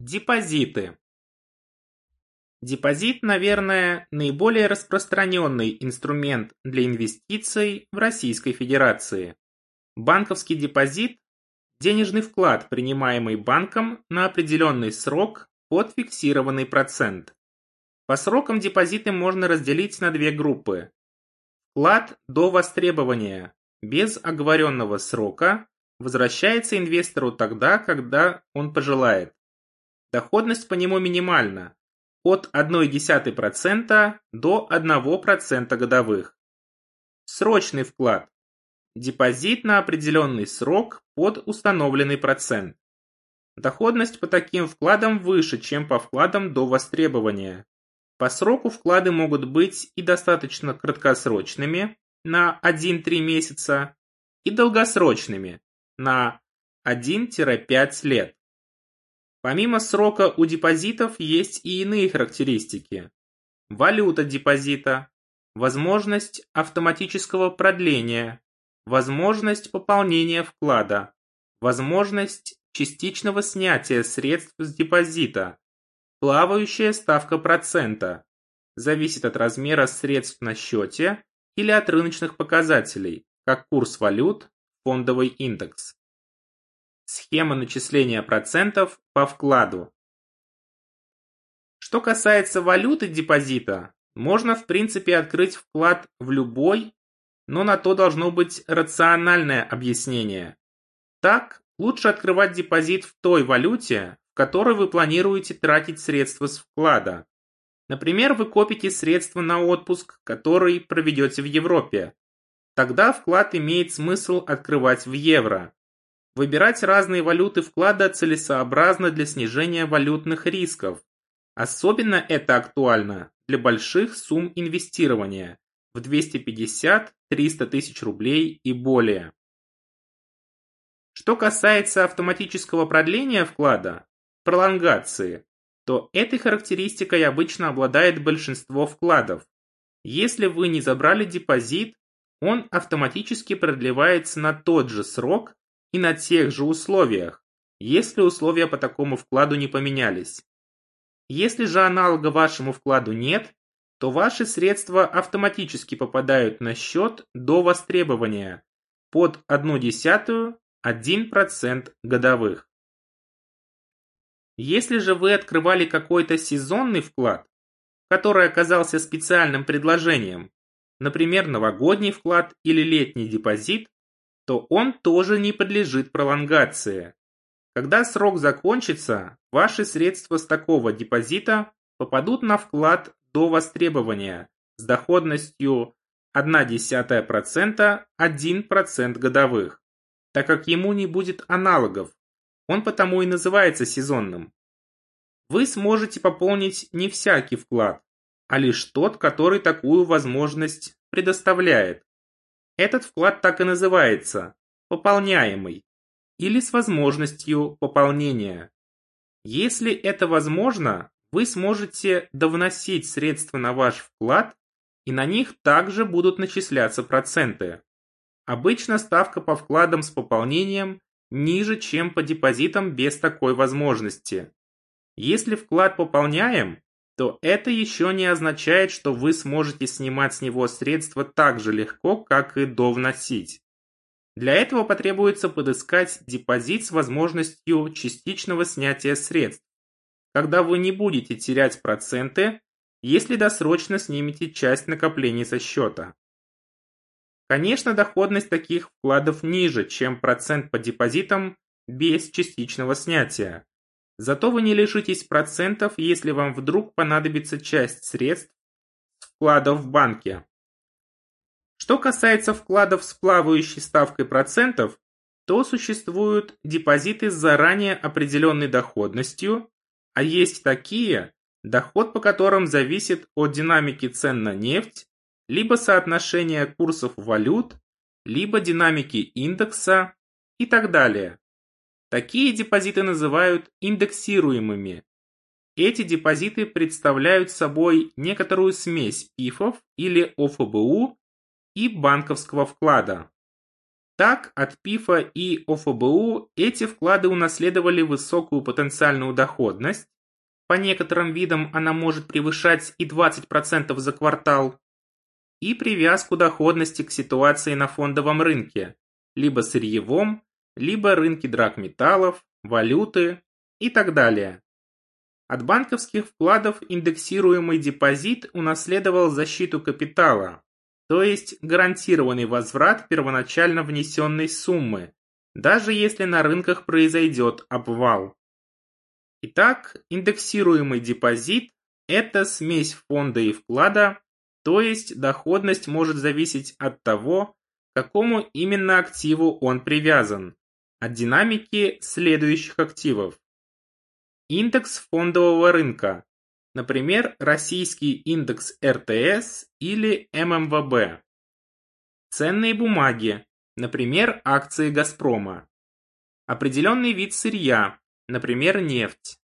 Депозиты. Депозит, наверное, наиболее распространенный инструмент для инвестиций в Российской Федерации. Банковский депозит – денежный вклад, принимаемый банком на определенный срок под фиксированный процент. По срокам депозиты можно разделить на две группы. Вклад до востребования, без оговоренного срока, возвращается инвестору тогда, когда он пожелает. Доходность по нему минимальна – от 0,1% до 1% годовых. Срочный вклад – депозит на определенный срок под установленный процент. Доходность по таким вкладам выше, чем по вкладам до востребования. По сроку вклады могут быть и достаточно краткосрочными на 1-3 месяца и долгосрочными на 1-5 лет. Помимо срока у депозитов есть и иные характеристики. Валюта депозита, возможность автоматического продления, возможность пополнения вклада, возможность частичного снятия средств с депозита, плавающая ставка процента, зависит от размера средств на счете или от рыночных показателей, как курс валют, фондовый индекс. Схема начисления процентов по вкладу. Что касается валюты депозита, можно в принципе открыть вклад в любой, но на то должно быть рациональное объяснение. Так, лучше открывать депозит в той валюте, в которой вы планируете тратить средства с вклада. Например, вы копите средства на отпуск, который проведете в Европе. Тогда вклад имеет смысл открывать в евро. Выбирать разные валюты вклада целесообразно для снижения валютных рисков. Особенно это актуально для больших сумм инвестирования в 250-300 тысяч рублей и более. Что касается автоматического продления вклада, пролонгации, то этой характеристикой обычно обладает большинство вкладов. Если вы не забрали депозит, он автоматически продлевается на тот же срок, и на тех же условиях, если условия по такому вкладу не поменялись. Если же аналога вашему вкладу нет, то ваши средства автоматически попадают на счет до востребования под 1,1% годовых. Если же вы открывали какой-то сезонный вклад, который оказался специальным предложением, например, новогодний вклад или летний депозит, то он тоже не подлежит пролонгации. Когда срок закончится, ваши средства с такого депозита попадут на вклад до востребования с доходностью 0,1% 1% годовых, так как ему не будет аналогов, он потому и называется сезонным. Вы сможете пополнить не всякий вклад, а лишь тот, который такую возможность предоставляет. Этот вклад так и называется – пополняемый или с возможностью пополнения. Если это возможно, вы сможете довносить средства на ваш вклад и на них также будут начисляться проценты. Обычно ставка по вкладам с пополнением ниже, чем по депозитам без такой возможности. Если вклад пополняем, то это еще не означает, что вы сможете снимать с него средства так же легко, как и довносить. Для этого потребуется подыскать депозит с возможностью частичного снятия средств, когда вы не будете терять проценты, если досрочно снимете часть накоплений со счета. Конечно, доходность таких вкладов ниже, чем процент по депозитам без частичного снятия. Зато вы не лишитесь процентов, если вам вдруг понадобится часть средств с вкладов в банке. Что касается вкладов с плавающей ставкой процентов, то существуют депозиты с заранее определенной доходностью, а есть такие, доход по которым зависит от динамики цен на нефть, либо соотношения курсов валют, либо динамики индекса и так далее. Такие депозиты называют индексируемыми. Эти депозиты представляют собой некоторую смесь ПИФов или ОФБУ и банковского вклада. Так, от ПИФа и ОФБУ эти вклады унаследовали высокую потенциальную доходность, по некоторым видам она может превышать и 20% за квартал, и привязку доходности к ситуации на фондовом рынке, либо сырьевом, либо рынке драгметаллов, валюты и так далее. От банковских вкладов индексируемый депозит унаследовал защиту капитала, то есть гарантированный возврат первоначально внесенной суммы, даже если на рынках произойдет обвал. Итак, индексируемый депозит – это смесь фонда и вклада, то есть доходность может зависеть от того, к какому именно активу он привязан, от динамики следующих активов. Индекс фондового рынка, например, российский индекс РТС или ММВБ. Ценные бумаги, например, акции Газпрома. Определенный вид сырья, например, нефть.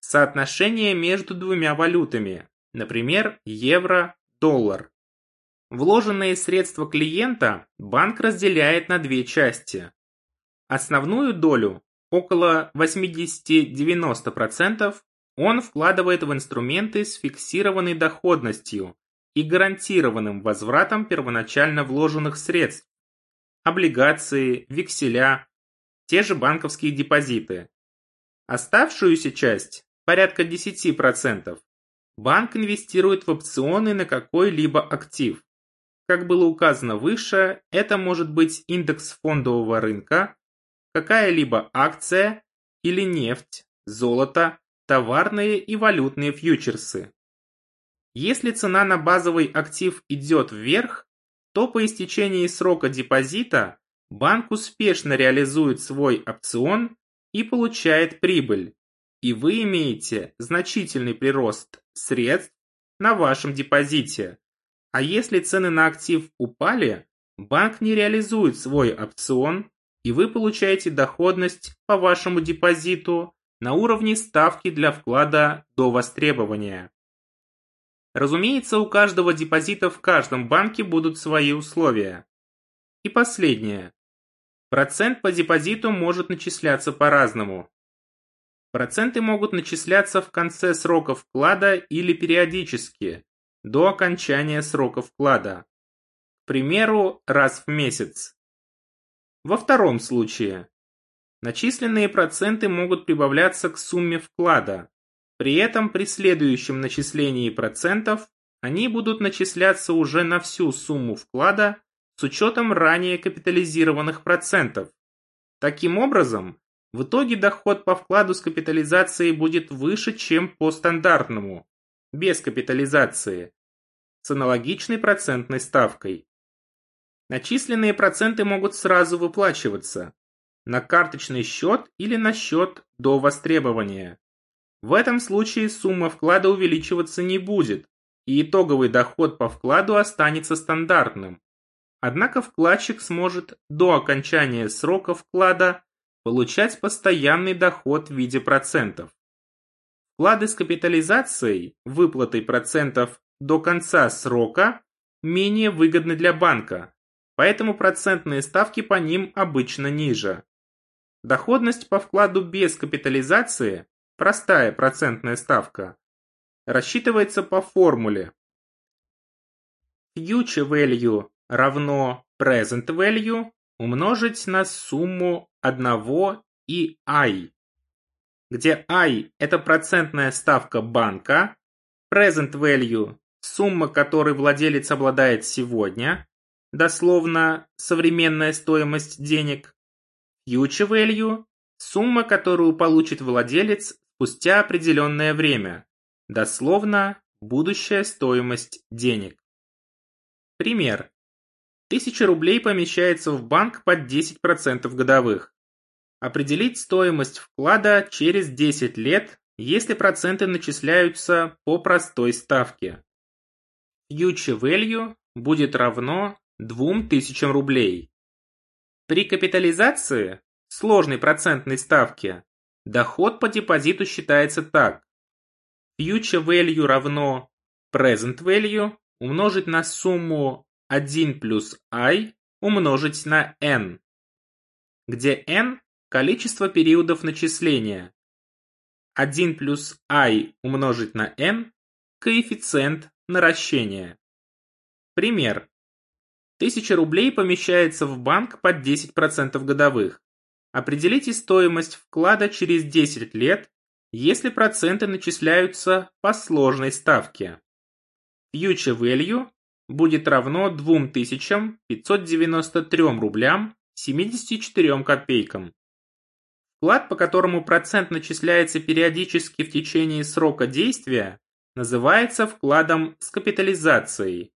Соотношение между двумя валютами, например, евро, доллар. Вложенные средства клиента банк разделяет на две части. Основную долю, около 80-90%, он вкладывает в инструменты с фиксированной доходностью и гарантированным возвратом первоначально вложенных средств. Облигации, векселя, те же банковские депозиты. Оставшуюся часть, порядка 10%, банк инвестирует в опционы на какой-либо актив. Как было указано выше, это может быть индекс фондового рынка, какая-либо акция или нефть, золото, товарные и валютные фьючерсы. Если цена на базовый актив идет вверх, то по истечении срока депозита банк успешно реализует свой опцион и получает прибыль, и вы имеете значительный прирост средств на вашем депозите. А если цены на актив упали, банк не реализует свой опцион, и вы получаете доходность по вашему депозиту на уровне ставки для вклада до востребования. Разумеется, у каждого депозита в каждом банке будут свои условия. И последнее. Процент по депозиту может начисляться по-разному. Проценты могут начисляться в конце срока вклада или периодически, до окончания срока вклада. К примеру, раз в месяц. Во втором случае, начисленные проценты могут прибавляться к сумме вклада. При этом при следующем начислении процентов они будут начисляться уже на всю сумму вклада с учетом ранее капитализированных процентов. Таким образом, в итоге доход по вкладу с капитализацией будет выше, чем по стандартному, без капитализации, с аналогичной процентной ставкой. Начисленные проценты могут сразу выплачиваться на карточный счет или на счет до востребования. В этом случае сумма вклада увеличиваться не будет, и итоговый доход по вкладу останется стандартным. Однако вкладчик сможет до окончания срока вклада получать постоянный доход в виде процентов. Вклады с капитализацией, выплатой процентов до конца срока, менее выгодны для банка, поэтому процентные ставки по ним обычно ниже. Доходность по вкладу без капитализации, простая процентная ставка, рассчитывается по формуле Future Value равно present value умножить на сумму 1 и i, где i – это процентная ставка банка, present value – сумма, которой владелец обладает сегодня, дословно современная стоимость денег, future value – сумма, которую получит владелец спустя определенное время, дословно будущая стоимость денег. Пример. 1000 рублей помещается в банк под 10% годовых. Определить стоимость вклада через 10 лет, если проценты начисляются по простой ставке. Future value будет равно 2000 рублей. При капитализации, сложной процентной ставке, доход по депозиту считается так. Future value равно present value умножить на сумму 1 плюс i умножить на n, где n – количество периодов начисления. 1 плюс i умножить на n – коэффициент наращения. Пример. 1000 рублей помещается в банк под 10% годовых. Определите стоимость вклада через 10 лет, если проценты начисляются по сложной ставке. Future value будет равно 2593 рублям 74 копейкам. Вклад, по которому процент начисляется периодически в течение срока действия, называется вкладом с капитализацией.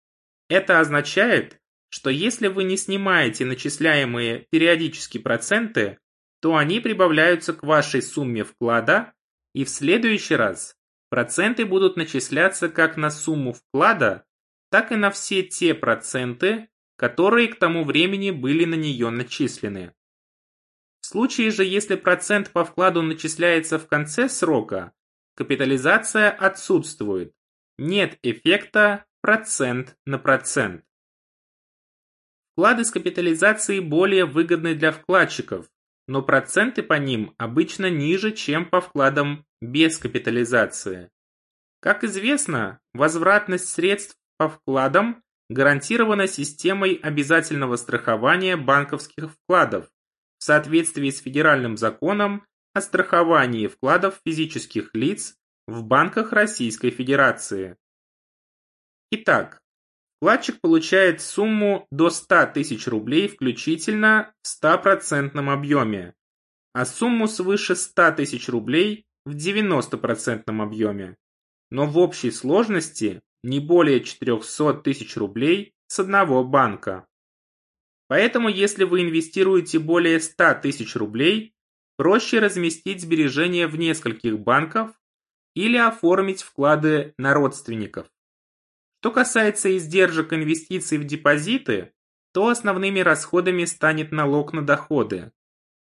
Это означает, что если вы не снимаете начисляемые периодически проценты, то они прибавляются к вашей сумме вклада, и в следующий раз проценты будут начисляться как на сумму вклада, так и на все те проценты, которые к тому времени были на нее начислены. В случае же, если процент по вкладу начисляется в конце срока, капитализация отсутствует, нет эффекта процент на процент. Вклады с капитализацией более выгодны для вкладчиков, но проценты по ним обычно ниже, чем по вкладам без капитализации. Как известно, возвратность средств по вкладам гарантирована системой обязательного страхования банковских вкладов в соответствии с федеральным законом о страховании вкладов физических лиц в банках Российской Федерации. Итак, вкладчик получает сумму до 100 тысяч рублей включительно в 100% объеме, а сумму свыше 100 тысяч рублей в 90% объеме, но в общей сложности не более 400 тысяч рублей с одного банка. Поэтому если вы инвестируете более 100 тысяч рублей, проще разместить сбережения в нескольких банках или оформить вклады на родственников. Что касается издержек инвестиций в депозиты, то основными расходами станет налог на доходы.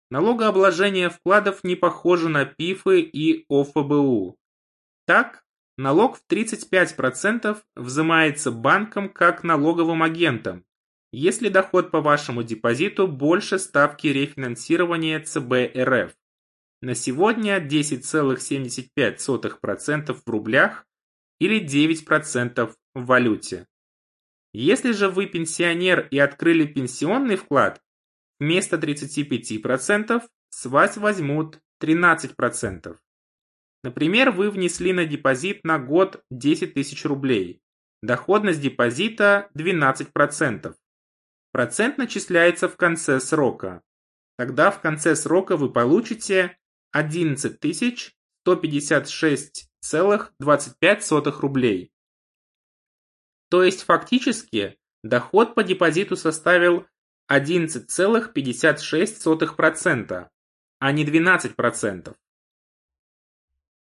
Налогообложение вкладов не похоже на ПИФы и ОФБУ. Так, налог в 35% взимается банком как налоговым агентом, если доход по вашему депозиту больше ставки рефинансирования ЦБ РФ. На сегодня 10,75% в рублях или 9% в валюте. Если же вы пенсионер и открыли пенсионный вклад, вместо 35% с вас возьмут 13%. Например, вы внесли на депозит на год 10 тысяч рублей. Доходность депозита 12%. Процент начисляется в конце срока. Тогда в конце срока вы получите 11 156,25 рублей. То есть фактически доход по депозиту составил 11,56%, а не 12%.